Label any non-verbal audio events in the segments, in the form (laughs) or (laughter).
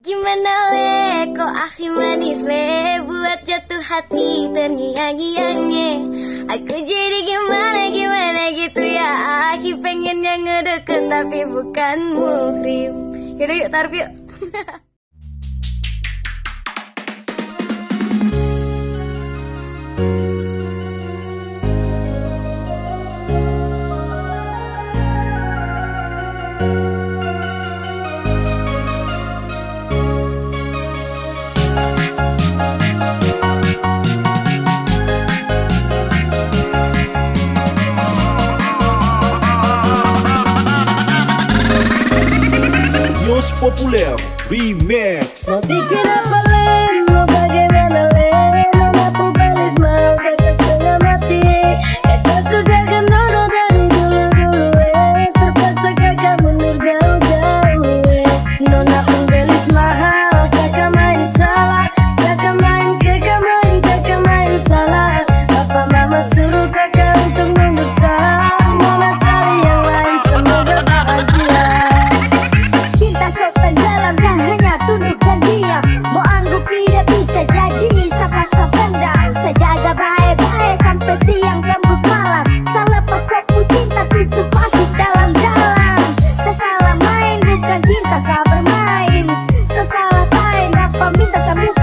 Gimana le, kok akhi manis le? Buat jatuh hati terngiang-ngiangnya. Aku jadi gimana-gimana gitu ya? Aku pengen yang ngedeket tapi bukan muhrim. Yaudah yuk, tarif yuk. (laughs) populer remix. Nanti kita balik. bukan cinta saat bermain. Sesalah kain, apa minta sambung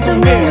见证。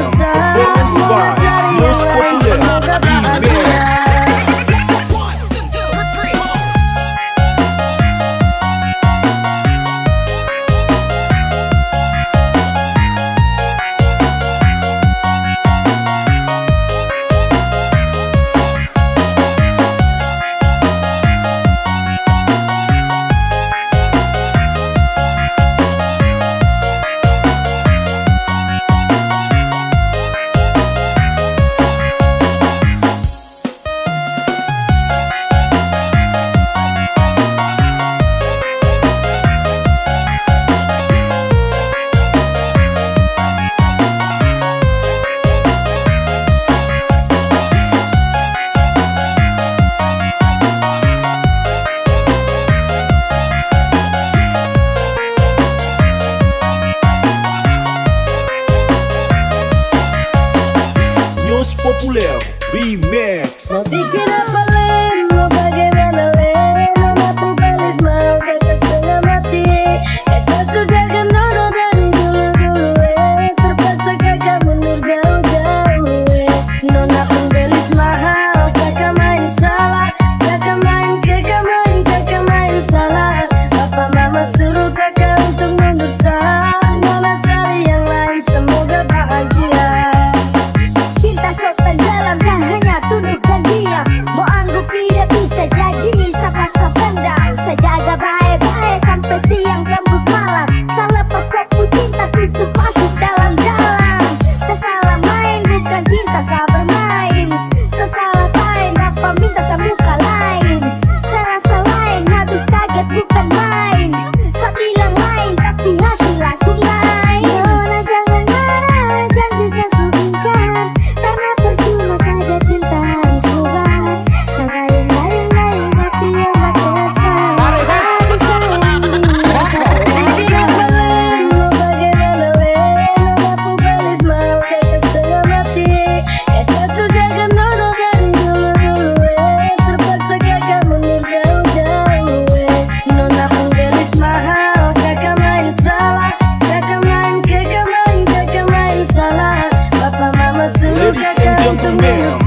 Julio Remix. No te quiero pagar, no pagué nada No kakak puedes mati Estás suya que no lo dari dulu dulu eh. Terpaksa kakak mundur jauh jauh eh. pun pembelis mahal, kakak main salah. Kakak main, kakak main, kakak main salah. Papa mama suruh kakak untuk palmitas a. something real.